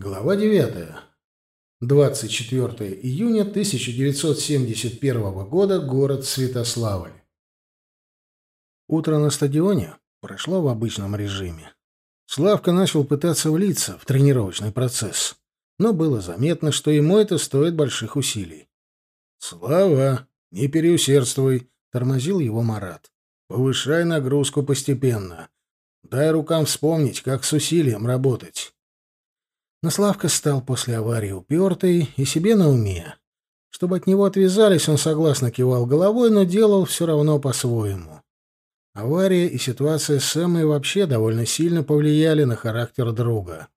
Глава 9. 24 июня 1971 года. Город Святославль. Утро на стадионе прошло в обычном режиме. Славка начал пытаться влиться в тренировочный процесс, но было заметно, что ему это стоит больших усилий. «Слава, не переусердствуй», — тормозил его Марат. «Повышай нагрузку постепенно. Дай рукам вспомнить, как с усилием работать». Но Славка стал после аварии упертый и себе на уме. Чтобы от него отвязались, он согласно кивал головой, но делал все равно по-своему. Авария и ситуация с Эммой вообще довольно сильно повлияли на характер друга.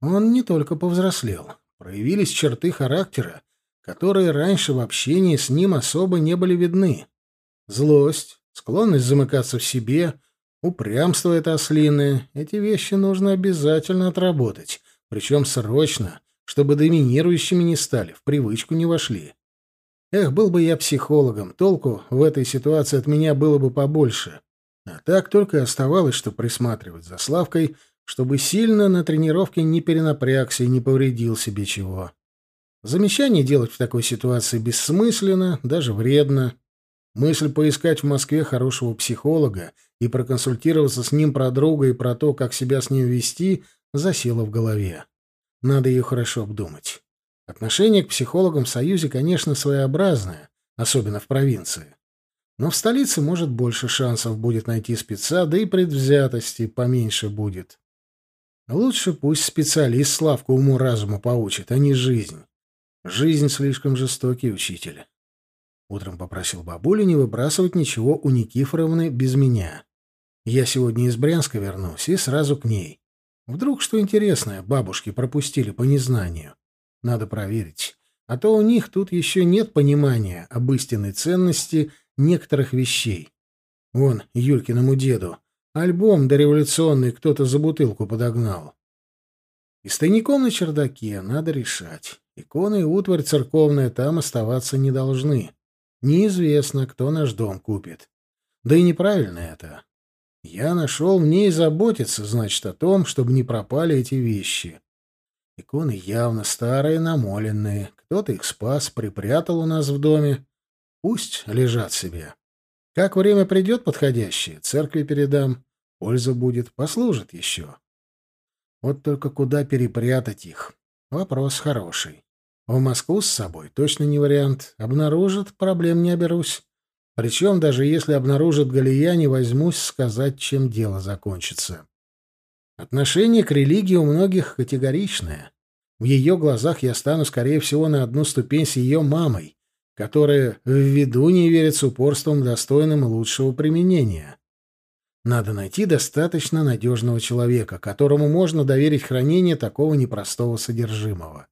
Он не только повзрослел. Проявились черты характера, которые раньше в общении с ним особо не были видны. Злость, склонность замыкаться в себе, упрямство это ослиное — эти вещи нужно обязательно отработать, причем срочно, чтобы доминирующими не стали, в привычку не вошли. Эх, был бы я психологом, толку в этой ситуации от меня было бы побольше. А так только и оставалось, что присматривать за Славкой, чтобы сильно на тренировке не перенапрягся и не повредил себе чего. Замечание делать в такой ситуации бессмысленно, даже вредно. Мысль поискать в Москве хорошего психолога и проконсультироваться с ним про друга и про то, как себя с ним вести, засела в голове. Надо ее хорошо обдумать. Отношение к психологам в Союзе, конечно, своеобразное, особенно в провинции. Но в столице, может, больше шансов будет найти спеца, да и предвзятости поменьше будет. Лучше пусть специалист Славку уму-разуму поучит, а не жизнь. Жизнь слишком жестокий учитель. Утром попросил бабулю не выбрасывать ничего у Никифоровны без меня. Я сегодня из Брянска вернусь и сразу к ней. Вдруг что интересное бабушки пропустили по незнанию. Надо проверить. А то у них тут еще нет понимания об истинной ценности некоторых вещей. Вон, Юлькиному деду. Альбом дореволюционный кто-то за бутылку подогнал. И с тайником на чердаке надо решать. Иконы и утварь церковная там оставаться не должны. Неизвестно, кто наш дом купит. Да и неправильно это. Я нашел в ней заботиться, значит, о том, чтобы не пропали эти вещи. Иконы явно старые, намоленные. Кто-то их спас, припрятал у нас в доме. Пусть лежат себе. Как время придет подходящее, церкви передам. Польза будет, послужит еще. Вот только куда перепрятать их? Вопрос хороший. В Москву с собой точно не вариант. Обнаружат, проблем не оберусь. Причем, даже если обнаружат Галия, не возьмусь сказать, чем дело закончится. Отношение к религии у многих категоричное. В ее глазах я стану, скорее всего, на одну ступень с ее мамой, которая в виду не верит с упорством, достойным лучшего применения. Надо найти достаточно надежного человека, которому можно доверить хранение такого непростого содержимого.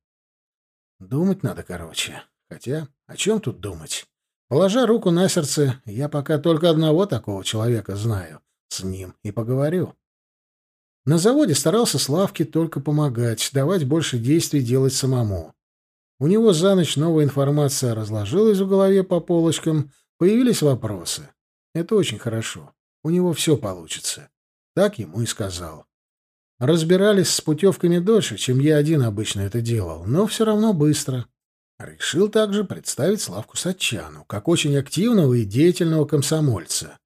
Думать надо короче. Хотя, о чем тут думать? Положа руку на сердце, я пока только одного такого человека знаю. С ним и поговорю. На заводе старался Славке только помогать, давать больше действий делать самому. У него за ночь новая информация разложилась в голове по полочкам, появились вопросы. Это очень хорошо. У него все получится. Так ему и сказал. Разбирались с путевками дольше, чем я один обычно это делал, но все равно быстро. Решил также представить Славку Сатчану, как очень активного и деятельного комсомольца.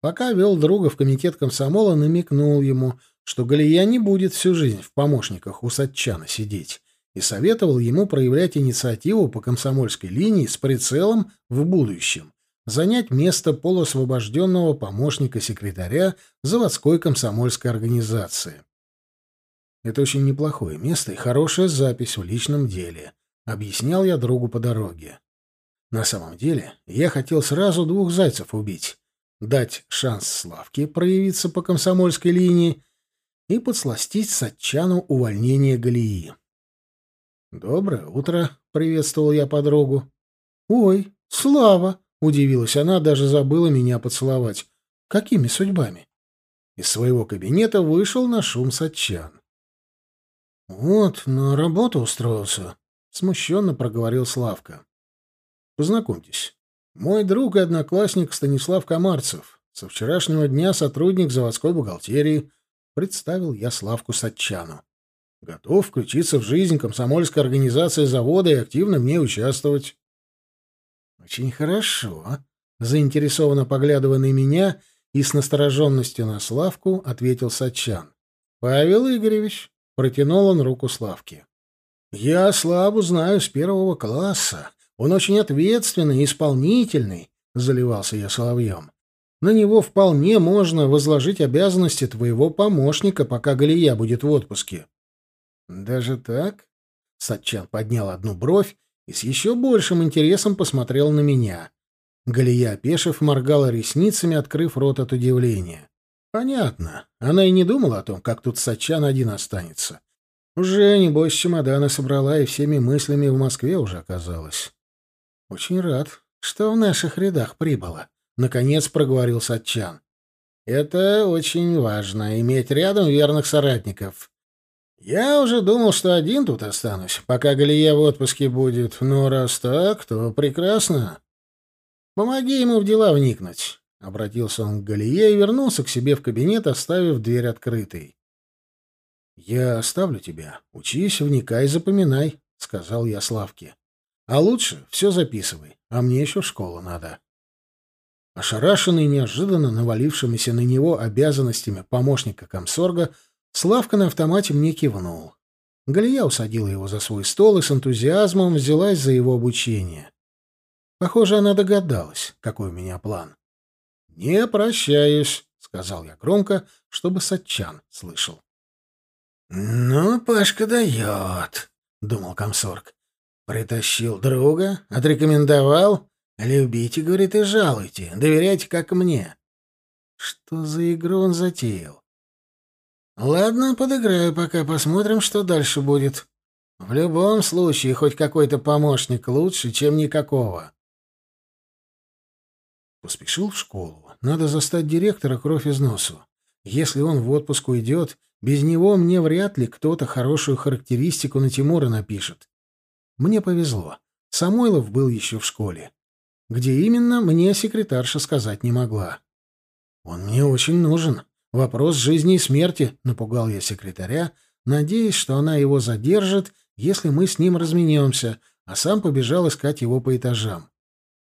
Пока вел друга в комитет комсомола, намекнул ему, что Галия не будет всю жизнь в помощниках у Сатчана сидеть, и советовал ему проявлять инициативу по комсомольской линии с прицелом в будущем, занять место полуосвобожденного помощника секретаря заводской комсомольской организации. Это очень неплохое место и хорошая запись в личном деле — Объяснял я другу по дороге. На самом деле, я хотел сразу двух зайцев убить. Дать шанс Славке проявиться по комсомольской линии и подсластить Сатчану увольнение Галии. «Доброе утро», — приветствовал я подругу. «Ой, Слава!» — удивилась она, даже забыла меня поцеловать. «Какими судьбами?» Из своего кабинета вышел на шум Сатчан. «Вот, на работу устроился», Смущенно проговорил Славка. Познакомьтесь. Мой друг и одноклассник Станислав Комарцев. Со вчерашнего дня сотрудник заводской бухгалтерии. Представил я Славку Сатчану. Готов включиться в жизнь комсомольской организации завода и активно в ней участвовать. Очень хорошо. Заинтересованно поглядывая на меня и с настороженностью на Славку, ответил Сачан. Павел Игоревич, протянул он руку Славке. Я Славу знаю с первого класса. Он очень ответственный и исполнительный, заливался я соловьем. На него вполне можно возложить обязанности твоего помощника, пока Галия будет в отпуске. Даже так? Сатчан поднял одну бровь и с еще большим интересом посмотрел на меня. Галия, опешив, моргала ресницами, открыв рот от удивления. Понятно. Она и не думала о том, как тут Сатчан один останется. Уже, небось, чемоданы собрала и всеми мыслями в Москве уже оказалась. Очень рад, что в наших рядах прибыло. Наконец проговорил Сатчан. Это очень важно, иметь рядом верных соратников. Я уже думал, что один тут останусь, пока Галия в отпуске будет. Но раз так, то прекрасно. Помоги ему в дела вникнуть. Обратился он к Галие и вернулся к себе в кабинет, оставив дверь открытой. «Я оставлю тебя. Учись, вникай, запоминай», — сказал я Славке. «А лучше все записывай, а мне еще в школу надо». Ошарашенный неожиданно навалившимися на него обязанностями помощника комсорга, Славка на автомате мне кивнул. Галия усадила его за свой стол и с энтузиазмом взялась за его обучение. Похоже, она догадалась, какой у меня план. «Не прощаюсь», — сказал я громко, чтобы Сатчан слышал. «Ну, Пашка дает», — думал комсорг. «Притащил друга, отрекомендовал. Любите, — говорит, — и жалуйте, доверяйте, как мне». Что за игру он затеял? Ладно, подыграю пока, посмотрим, что дальше будет. В любом случае, хоть какой-то помощник лучше, чем никакого. Поспешил в школу. Надо застать директора кровь из носу. Если он в отпуск уйдет, без него мне вряд ли кто-то хорошую характеристику на Тимура напишет. Мне повезло. Самойлов был еще в школе. Где именно, мне секретарша сказать не могла. Он мне очень нужен. Вопрос жизни и смерти, напугал я секретаря, надеясь, что она его задержит, если мы с ним разменемся, а сам побежал искать его по этажам.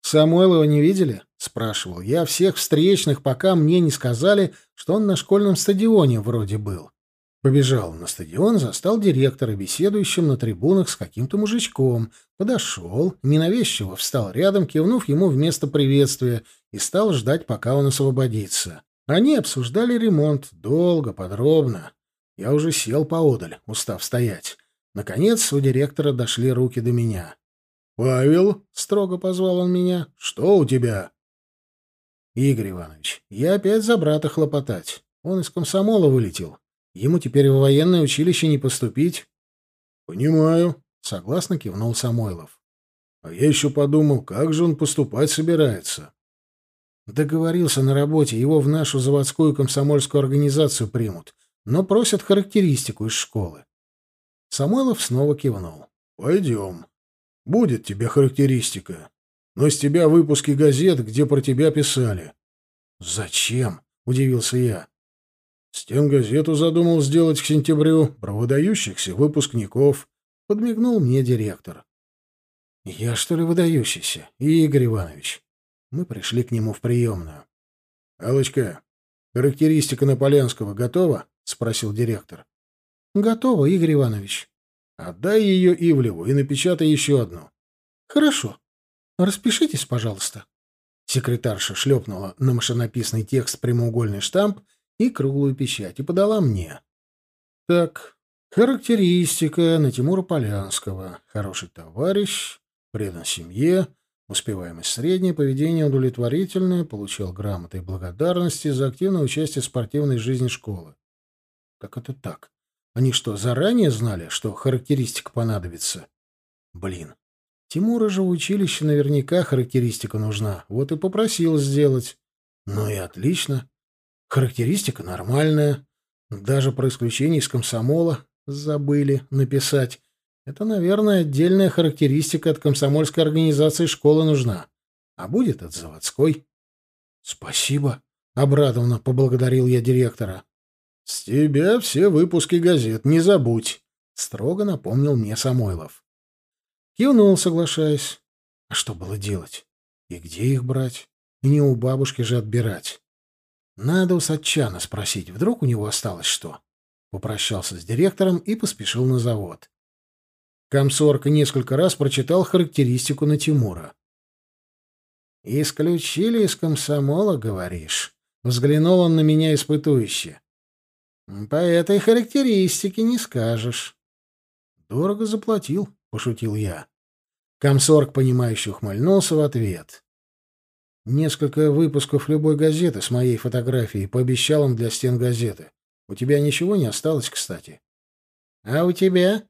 «Самойлова не видели?» — спрашивал я всех встречных, пока мне не сказали, что он на школьном стадионе вроде был. Побежал на стадион, застал директора, беседующим на трибунах с каким-то мужичком. Подошел, ненавязчиво встал рядом, кивнув ему вместо приветствия, и стал ждать, пока он освободится. Они обсуждали ремонт долго, подробно. Я уже сел поодаль, устав стоять. Наконец у директора дошли руки до меня. «Павел», — строго позвал он меня, — «что у тебя?» «Игорь Иванович, я опять за брата хлопотать. Он из комсомола вылетел. Ему теперь в военное училище не поступить». «Понимаю», — согласно кивнул Самойлов. «А я еще подумал, как же он поступать собирается?» Договорился на работе, его в нашу заводскую комсомольскую организацию примут, но просят характеристику из школы. Самойлов снова кивнул. «Пойдем. Будет тебе характеристика. Но с тебя выпуски газет, где про тебя писали». «Зачем?» — удивился я. «Стенгазету задумал сделать к сентябрю, про выдающихся выпускников», — подмигнул мне директор. «Я, что ли, выдающийся, Игорь Иванович?» Мы пришли к нему в приемную. «Аллочка, характеристика Наполянского готова?» — спросил директор. «Готова, Игорь Иванович». «Отдай ее Ивлеву и напечатай еще одну». «Хорошо. Распишитесь, пожалуйста». Секретарша шлепнула на машинописный текст прямоугольный штамп и круглую печать и подала мне. «Так, характеристика на Тимура Полянского. Хороший товарищ, предан семье, Успеваемость средняя, поведение удовлетворительное, получил грамоты и благодарности за активное участие в спортивной жизни школы. Как это так? Они что, заранее знали, что характеристика понадобится? Блин. Тимура же в училище наверняка характеристика нужна. Вот и попросил сделать. Ну и отлично. Характеристика нормальная. Даже про исключение из комсомола забыли написать. Это, наверное, отдельная характеристика от комсомольской организации школы нужна. А будет от заводской. Спасибо. Обрадованно поблагодарил я директора. С тебя все выпуски газет, не забудь. Строго напомнил мне Самойлов. Кивнул, соглашаясь. А что было делать? И где их брать? И не у бабушки же отбирать. Надо у Сатчана спросить, вдруг у него осталось что. Попрощался с директором и поспешил на завод. Комсорг несколько раз прочитал характеристику на Тимура. «Исключили из комсомола, говоришь?» Взглянул он на меня испытующе. «По этой характеристике не скажешь». «Дорого заплатил», — пошутил я. Комсорг, понимающе ухмыльнулся в ответ. Несколько выпусков любой газеты с моей фотографией пообещал он для стен газеты. У тебя ничего не осталось, кстати. А у тебя?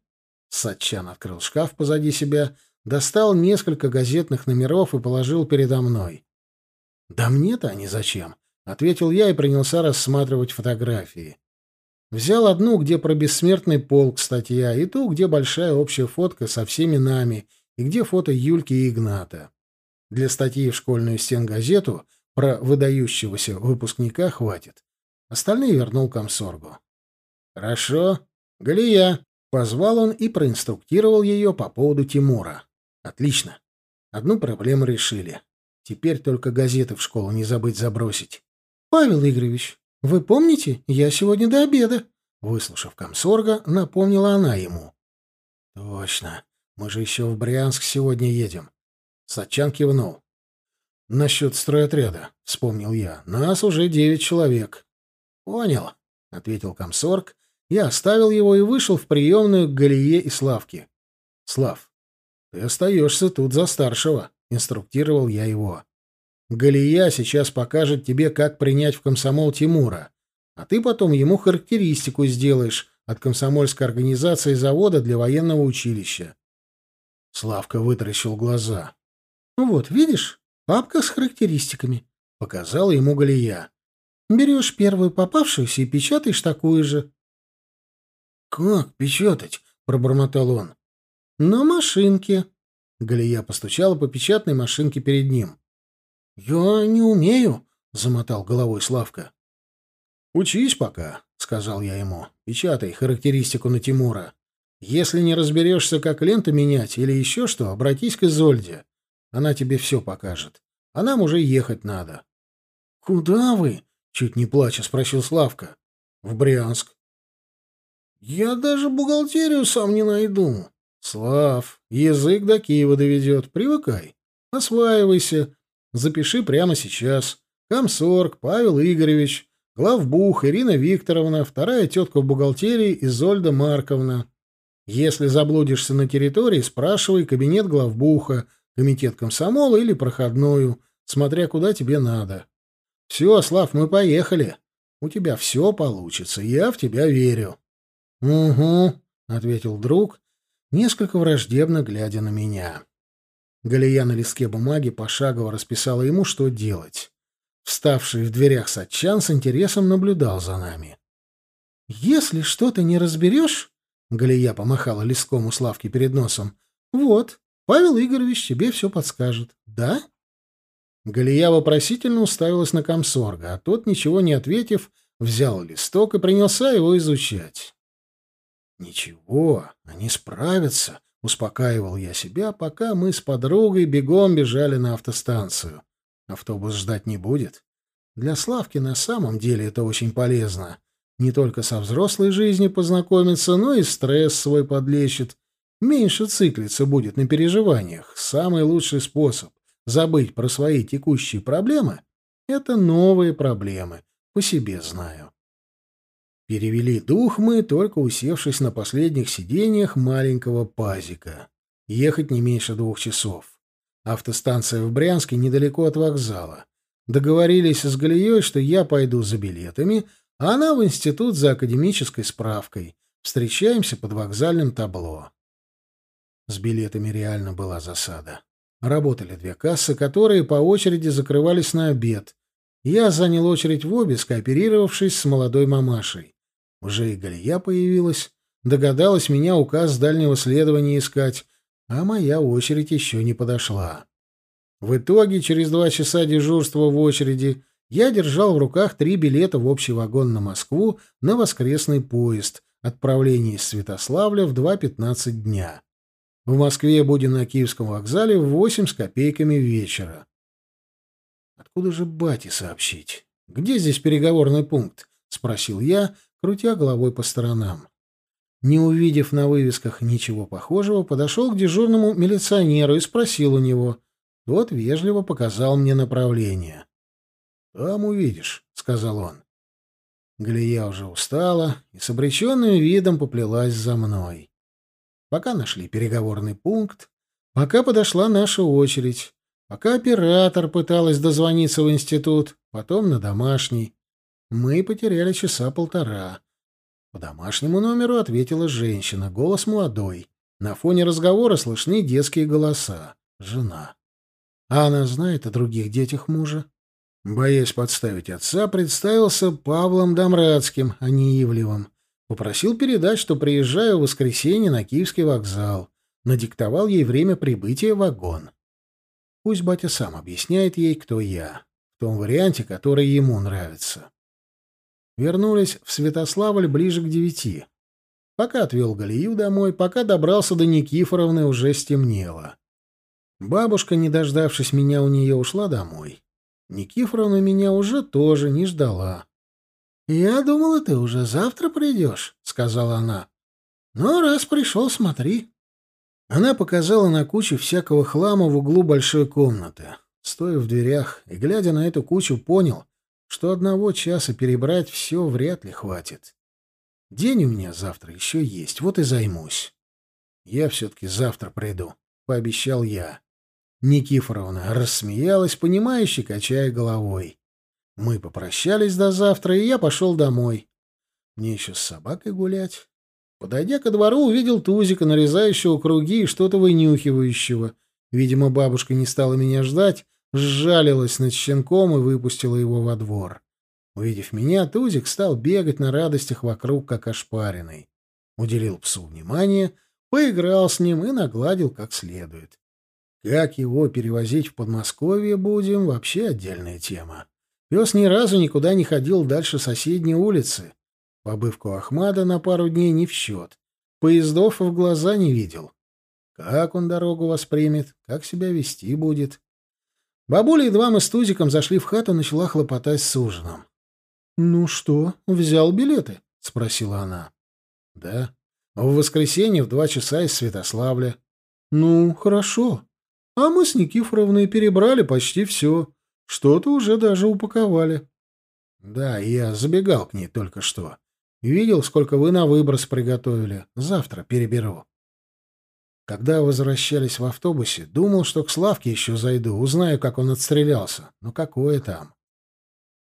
Сатчан открыл шкаф позади себя, достал несколько газетных номеров и положил передо мной. Да мне-то они зачем? ответил я и принялся рассматривать фотографии. Взял одну, где про бессмертный полк статья, и ту, где большая общая фотка со всеми нами, и где фото Юльки и Игната. Для статьи в школьную стенгазету про выдающегося выпускника хватит. Остальные вернул комсоргу. «Хорошо. Галия!» — позвал он и проинструктировал ее по поводу Тимура. «Отлично. Одну проблему решили. Теперь только газеты в школу не забыть забросить». «Павел Игоревич, вы помните, я сегодня до обеда?» Выслушав комсорга, напомнила она ему. «Точно. Мы же еще в Брянск сегодня едем. Сачан кивнул. «Насчет стройотряда», — вспомнил я. «Нас уже девять человек». «Понял», — ответил комсорг. Я оставил его и вышел в приемную к Галие и Славке. «Слав, ты остаешься тут за старшего», — инструктировал я его. «Галия сейчас покажет тебе, как принять в комсомол Тимура, а ты потом ему характеристику сделаешь от комсомольской организации завода для военного училища». Славка вытаращил глаза. Ну «Вот, видишь, папка с характеристиками», — показала ему Галия. «Берешь первую попавшуюся и печатаешь такую же». «Как печатать?» — пробормотал он. «На машинке». Галия постучала по печатной машинке перед ним. «Я не умею», — замотал головой Славка. «Учись пока», — сказал я ему. «Печатай характеристику на Тимура. Если не разберешься, как ленту менять или еще что, обратись к Изольде. Она тебе все покажет. А нам уже ехать надо. — Куда вы? — чуть не плача спросил Славка. — В Брянск. — Я даже бухгалтерию сам не найду. — Слав, язык до Киева доведет. Привыкай. Осваивайся. Запиши прямо сейчас. Комсорг Павел Игоревич, главбух Ирина Викторовна, вторая тетка в бухгалтерии Изольда Марковна. Если заблудишься на территории, спрашивай кабинет главбуха, комитет комсомола или проходную, смотря куда тебе надо. Все, Слав, мы поехали. У тебя все получится, я в тебя верю. — Угу, — ответил друг, несколько враждебно глядя на меня. Галия на листке бумаги пошагово расписала ему, что делать. Вставший в дверях Сатчан с интересом наблюдал за нами. — Если что-то не разберешь, — Галия помахала листком у Славки перед носом, — вот, Павел Игоревич тебе все подскажет. Да? Галия вопросительно уставилась на комсорга, а тот, ничего не ответив, взял листок и принялся его изучать. «Ничего, они справятся», — успокаивал я себя, пока мы с подругой бегом бежали на автостанцию. Автобус ждать не будет. Для Славки на самом деле это очень полезно. Не только со взрослой жизнью познакомиться, но и стресс свой подлечит, Меньше циклиться будет на переживаниях. Самый лучший способ забыть про свои текущие проблемы — это новые проблемы, по себе знаю. Перевели дух мы, только усевшись на последних сиденьях маленького пазика. Ехать не меньше двух часов. Автостанция в Брянске недалеко от вокзала. Договорились с Галией, что я пойду за билетами, а она в институт за академической справкой. Встречаемся под вокзальным табло. С билетами реально была засада. Работали две кассы, которые по очереди закрывались на обед. Я занял очередь в обе, скооперировавшись с молодой мамашей. Уже и Галия появилась. Догадалась меня указ дальнего следования искать, а моя очередь еще не подошла. В итоге, через два часа дежурства в очереди, я держал в руках три билета в общий вагон на Москву на воскресный поезд, отправление из Святославля в 2.15 дня. В Москве будем на Киевском вокзале в 8 с копейками вечера. Откуда же бате сообщить? Где здесь переговорный пункт? спросил я, крутя головой по сторонам. Не увидев на вывесках ничего похожего, подошел к дежурному милиционеру и спросил у него. Тот вежливо показал мне направление. «Там увидишь», — сказал он. Галия уже устала и с обреченным видом поплелась за мной. Пока нашли переговорный пункт, пока подошла наша очередь, пока оператор пыталась дозвониться в институт, потом на домашний, мы потеряли часа полтора. По домашнему номеру ответила женщина, голос молодой. На фоне разговора слышны детские голоса. Жена. А она знает о других детях мужа? Боясь подставить отца, представился Павлом Домрадским, а не Ивлевым. Попросил передать, что приезжаю в воскресенье на Киевский вокзал. Надиктовал ей время прибытия в вагон. Пусть батя сам объясняет ей, кто я. В том варианте, который ему нравится. Вернулись в Святославль ближе к девяти. Пока отвел Галию домой, пока добрался до Никифоровны, уже стемнело. Бабушка, не дождавшись меня, у нее ушла домой. Никифоровна меня уже тоже не ждала. «Я думала, ты уже завтра придешь», — сказала она. «Ну, раз пришел, смотри». Она показала на кучу всякого хлама в углу большой комнаты. Стоя в дверях и глядя на эту кучу, понял, что одного часа перебрать все вряд ли хватит. День у меня завтра еще есть, вот и займусь. Я все-таки завтра приду, — пообещал я. Никифоровна рассмеялась, понимающе качая головой. Мы попрощались до завтра, и я пошел домой. Мне еще с собакой гулять. Подойдя ко двору, увидел Тузика, нарезающего круги и что-то вынюхивающего. Видимо, бабушка не стала меня ждать, сжалилась над щенком и выпустила его во двор. Увидев меня, Тузик стал бегать на радостях вокруг, как ошпаренный. Уделил псу внимание, поиграл с ним и нагладил как следует. Как его перевозить в Подмосковье будем, вообще отдельная тема. Пес ни разу никуда не ходил дальше соседней улицы. Побывку Ахмада на пару дней не в счет. Поездов в глаза не видел. Как он дорогу воспримет, как себя вести будет. Бабуля, едва мы с Тузиком зашли в хату, начала хлопотать с ужином. — Ну что, взял билеты? — спросила она. — Да. В воскресенье в два часа из Святославля. — Ну, хорошо. А мы с Никифоровной перебрали почти все. Что-то уже даже упаковали. Да, я забегал к ней только что. Видел, сколько вы на выброс приготовили. Завтра переберу. Когда возвращались в автобусе, думал, что к Славке еще зайду, узнаю, как он отстрелялся. Но какое там?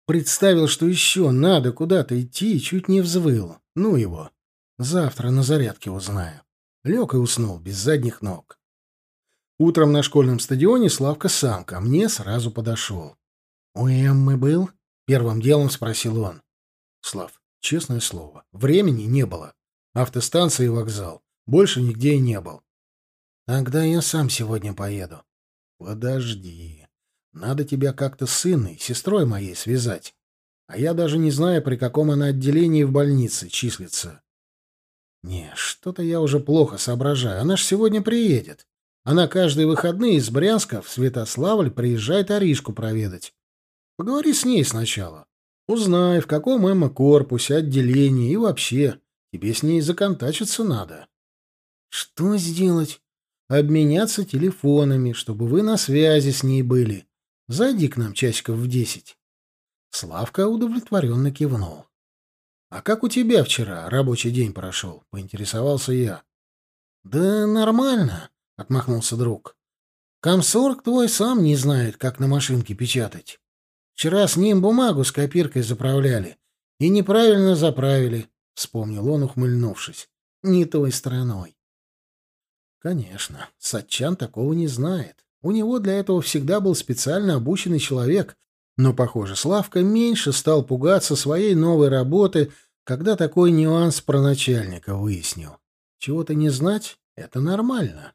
Представил, что еще надо куда-то идти, и чуть не взвыл. Ну его. Завтра на зарядке узнаю. Лег и уснул, без задних ног. Утром на школьном стадионе Славка сам ко мне сразу подошел. «У Эммы был?» — первым делом спросил он. «Слав, честное слово, времени не было. Автостанция и вокзал. Больше нигде и не был. Тогда я сам сегодня поеду». «Подожди. Надо тебя как-то с Инной, сестрой моей, связать. А я даже не знаю, при каком она отделении в больнице числится». «Не, что-то я уже плохо соображаю. Она ж сегодня приедет. Она каждые выходные из Брянска в Святославль приезжает Аришку проведать. Поговори с ней сначала. Узнай, в каком Эмма корпусе, отделении и вообще. Тебе с ней законтачиться надо. Что сделать? Обменяться телефонами, чтобы вы на связи с ней были. Зайди к нам часиков в десять. Славка удовлетворенно кивнул. «А как у тебя вчера рабочий день прошел?» — поинтересовался я. «Да нормально. — отмахнулся друг. «Комсорг твой сам не знает, как на машинке печатать. Вчера с ним бумагу с копиркой заправляли. И неправильно заправили», — вспомнил он, ухмыльнувшись. «Не той стороной». Конечно, Сатчан такого не знает. У него для этого всегда был специально обученный человек, но, похоже, Славка меньше стал пугаться своей новой работы, когда такой нюанс про начальника выяснил. Чего-то не знать — это нормально.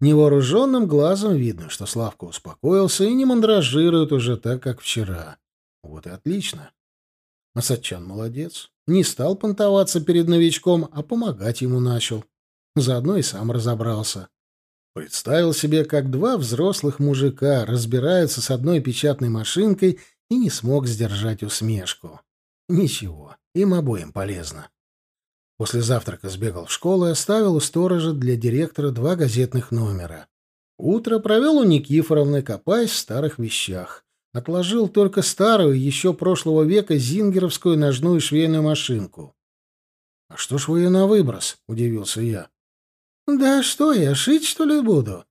Невооруженным глазом видно, что Славка успокоился и не мандражирует уже так, как вчера. Вот и отлично. Асадчан молодец. Не стал понтоваться перед новичком, а помогать ему начал. Заодно и сам разобрался. Представил себе, как два взрослых мужика разбираются с одной печатной машинкой и не смог сдержать усмешку. Ничего, им обоим полезно. После завтрака сбегал в школу и оставил у сторожа для директора два газетных номера. Утро провел у Никифоровны, копаясь в старых вещах. Отложил только старую, еще прошлого века, зингеровскую ножную швейную машинку. «А что ж вы ее на выброс?» — удивился я. «Да что я, шить, что ли, буду?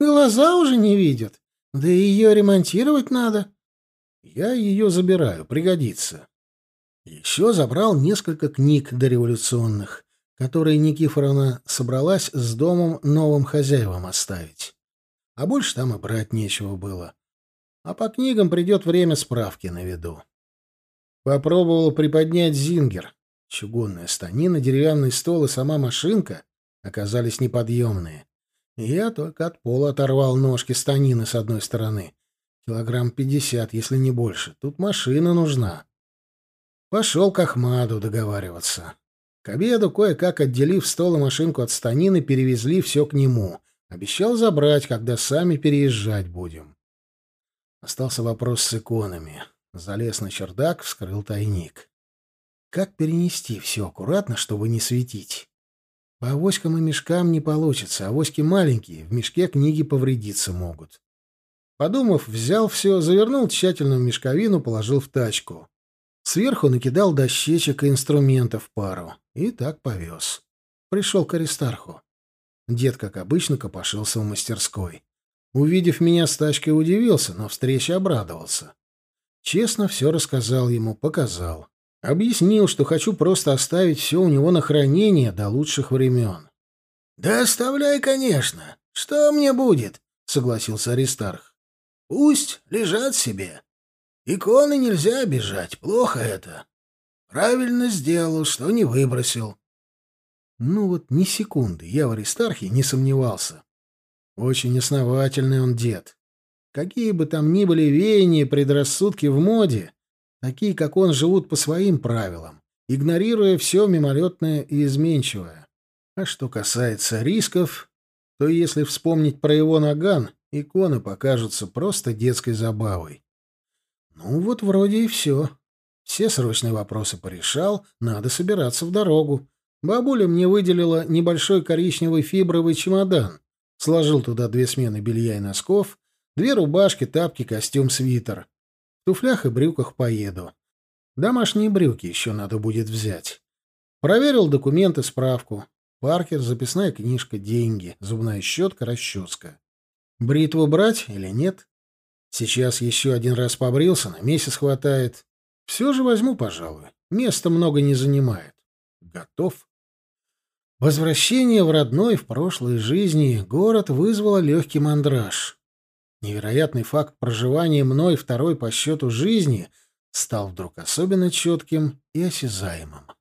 Глаза уже не видят. Да и ее ремонтировать надо». «Я ее забираю, пригодится». Еще забрал несколько книг дореволюционных, которые Никифоровна собралась с домом новым хозяевам оставить. А больше там и брать нечего было. А по книгам придет время справки на виду. Попробовал приподнять зингер. Чугунная станина, деревянный стол и сама машинка оказались неподъемные. я только от пола оторвал ножки станины с одной стороны. Килограмм пятьдесят, если не больше. Тут машина нужна. Пошел к Ахмаду договариваться. К обеду, кое-как отделив стол и машинку от станины, перевезли все к нему. Обещал забрать, когда сами переезжать будем. Остался вопрос с иконами. Залез на чердак, вскрыл тайник. Как перенести все аккуратно, чтобы не светить? По авоськам и мешкам не получится, авоськи маленькие, в мешке книги повредиться могут. Подумав, взял все, завернул тщательно в мешковину, положил в тачку. Сверху накидал дощечек и инструментов пару. И так повез. Пришел к Аристарху. Дед, как обычно, копошился в мастерской. Увидев меня с тачкой, удивился, но встрече обрадовался. Честно все рассказал ему, показал. Объяснил, что хочу просто оставить все у него на хранение до лучших времен. «Да оставляй, конечно. Что мне будет?» — согласился Аристарх. «Пусть лежат себе. Иконы нельзя обижать, плохо это. Правильно сделал, что не выбросил». Ну вот ни секунды я в Аристархе не сомневался. Очень основательный он дед. Какие бы там ни были веяния, предрассудки в моде, Такие, как он, живут по своим правилам, игнорируя все мимолетное и изменчивое. А что касается рисков, то если вспомнить про его наган, иконы покажутся просто детской забавой. Ну вот вроде и все. Все срочные вопросы порешал, надо собираться в дорогу. Бабуля мне выделила небольшой коричневый фибровый чемодан. Сложил туда две смены белья и носков, две рубашки, тапки, костюм, свитер. В туфлях и брюках поеду. Домашние брюки еще надо будет взять. Проверил документы, справку. Паркер, записная книжка, деньги, зубная щетка, расческа. Бритву брать или нет? Сейчас еще один раз побрился, на месяц хватает. Все же возьму, пожалуй. Места много не занимает. Готов. Возвращение в родной, в прошлой жизни город вызвало легкий мандраж. Невероятный факт проживания мной второй по счету жизни стал вдруг особенно четким и осязаемым.